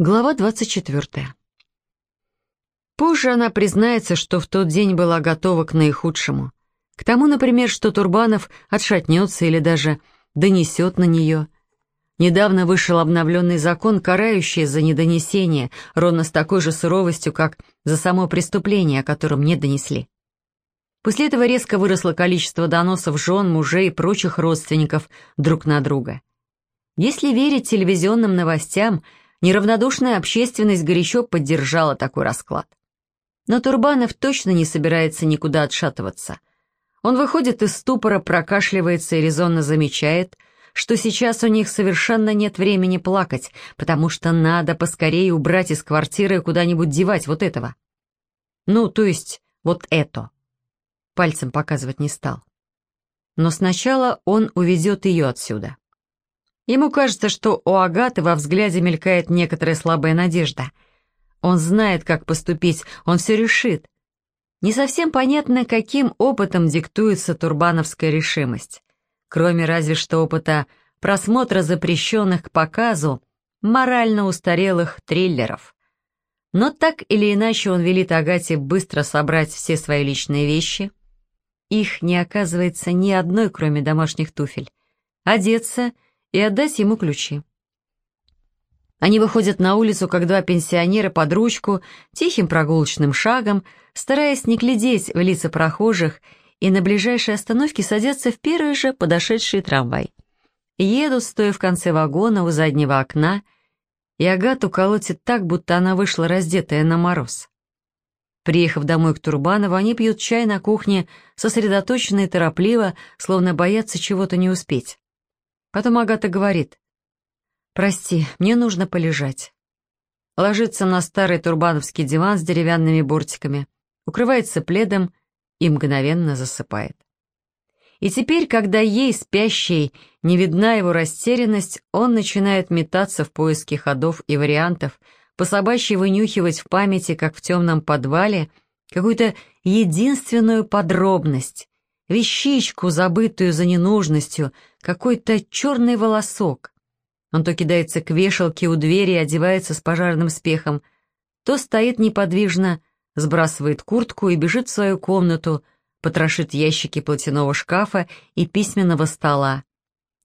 Глава 24. Позже она признается, что в тот день была готова к наихудшему. К тому, например, что Турбанов отшатнется или даже донесет на нее. Недавно вышел обновленный закон, карающий за недонесение, ровно с такой же суровостью, как за само преступление, о котором не донесли. После этого резко выросло количество доносов жен, мужей и прочих родственников друг на друга. Если верить телевизионным новостям – Неравнодушная общественность горячо поддержала такой расклад. Но Турбанов точно не собирается никуда отшатываться. Он выходит из ступора, прокашливается и резонно замечает, что сейчас у них совершенно нет времени плакать, потому что надо поскорее убрать из квартиры куда-нибудь девать вот этого. Ну, то есть вот это. Пальцем показывать не стал. Но сначала он увезет ее отсюда. Ему кажется, что у Агаты во взгляде мелькает некоторая слабая надежда. Он знает, как поступить, он все решит. Не совсем понятно, каким опытом диктуется турбановская решимость. Кроме разве что опыта просмотра запрещенных к показу морально устарелых триллеров. Но так или иначе он велит Агате быстро собрать все свои личные вещи. Их не оказывается ни одной, кроме домашних туфель. Одеться — и отдать ему ключи. Они выходят на улицу, как два пенсионера под ручку, тихим прогулочным шагом, стараясь не глядеть в лица прохожих, и на ближайшей остановке садятся в первый же подошедший трамвай. Едут, стоя в конце вагона у заднего окна, и Агату колотит так, будто она вышла раздетая на мороз. Приехав домой к Турбанову, они пьют чай на кухне, сосредоточенно и торопливо, словно боятся чего-то не успеть. Потом Агата говорит, «Прости, мне нужно полежать». Ложится на старый турбановский диван с деревянными бортиками, укрывается пледом и мгновенно засыпает. И теперь, когда ей, спящей, не видна его растерянность, он начинает метаться в поиске ходов и вариантов, по собачьи вынюхивать в памяти, как в темном подвале, какую-то единственную подробность, вещичку, забытую за ненужностью, какой-то черный волосок. Он то кидается к вешалке у двери и одевается с пожарным спехом, то стоит неподвижно, сбрасывает куртку и бежит в свою комнату, потрошит ящики платяного шкафа и письменного стола,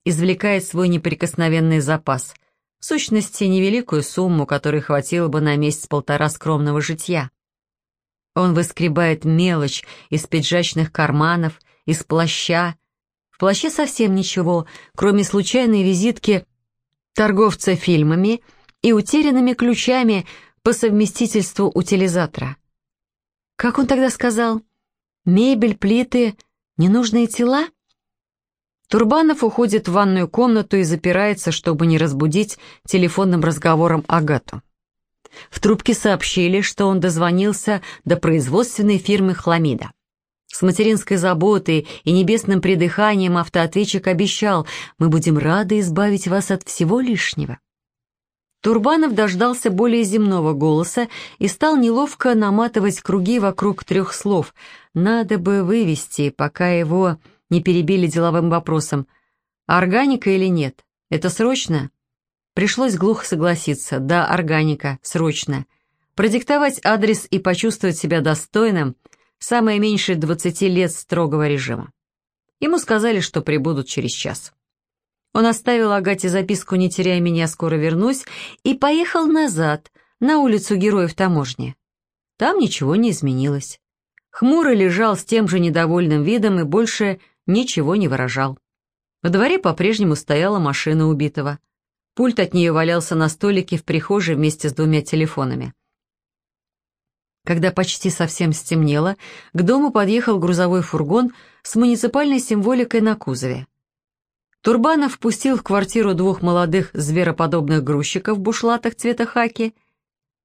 извлекает свой неприкосновенный запас, в сущности, невеликую сумму, которой хватило бы на месяц-полтора скромного житья. Он выскребает мелочь из пиджачных карманов, из плаща. В плаще совсем ничего, кроме случайной визитки торговца фильмами и утерянными ключами по совместительству утилизатора. Как он тогда сказал? Мебель, плиты, ненужные тела? Турбанов уходит в ванную комнату и запирается, чтобы не разбудить телефонным разговором Агату. В трубке сообщили, что он дозвонился до производственной фирмы «Хламида». С материнской заботой и небесным придыханием автоответчик обещал, мы будем рады избавить вас от всего лишнего. Турбанов дождался более земного голоса и стал неловко наматывать круги вокруг трех слов. Надо бы вывести, пока его не перебили деловым вопросом. Органика или нет? Это срочно? Пришлось глухо согласиться. Да, органика, срочно. Продиктовать адрес и почувствовать себя достойным – самое меньшее 20 лет строгого режима. Ему сказали, что прибудут через час. Он оставил Агате записку «Не теряй меня, скоро вернусь» и поехал назад, на улицу Героев Таможни. Там ничего не изменилось. Хмуро лежал с тем же недовольным видом и больше ничего не выражал. Во дворе по-прежнему стояла машина убитого. Пульт от нее валялся на столике в прихожей вместе с двумя телефонами. Когда почти совсем стемнело, к дому подъехал грузовой фургон с муниципальной символикой на кузове. Турбанов впустил в квартиру двух молодых звероподобных грузчиков в бушлатах цвета хаки.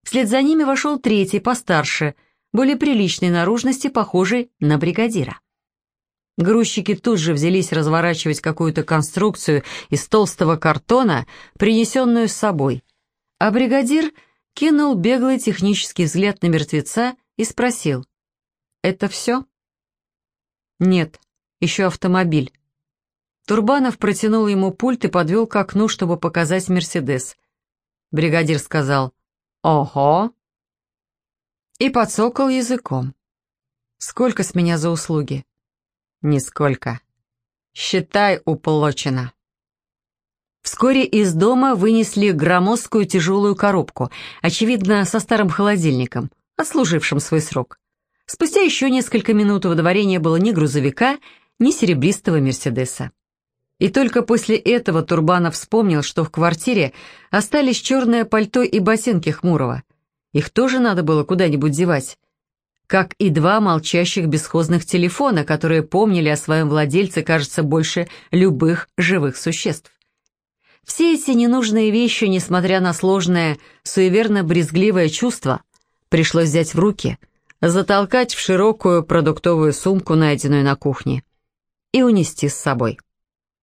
Вслед за ними вошел третий, постарше, более приличной наружности, похожий на бригадира. Грузчики тут же взялись разворачивать какую-то конструкцию из толстого картона, принесенную с собой. А бригадир — кинул беглый технический взгляд на мертвеца и спросил. «Это все?» «Нет, еще автомобиль». Турбанов протянул ему пульт и подвел к окну, чтобы показать «Мерседес». Бригадир сказал Ого! И подсокал языком. Сколько с меня за услуги? Нисколько. Считай, уплочено. Вскоре из дома вынесли громоздкую тяжелую коробку, очевидно, со старым холодильником, отслужившим свой срок. Спустя еще несколько минут во дворе не было ни грузовика, ни серебристого «Мерседеса». И только после этого Турбанов вспомнил, что в квартире остались черное пальто и ботинки Хмурого. Их тоже надо было куда-нибудь девать. Как и два молчащих бесхозных телефона, которые помнили о своем владельце, кажется, больше любых живых существ. Все эти ненужные вещи, несмотря на сложное, суеверно-брезгливое чувство, пришлось взять в руки, затолкать в широкую продуктовую сумку, найденную на кухне, и унести с собой.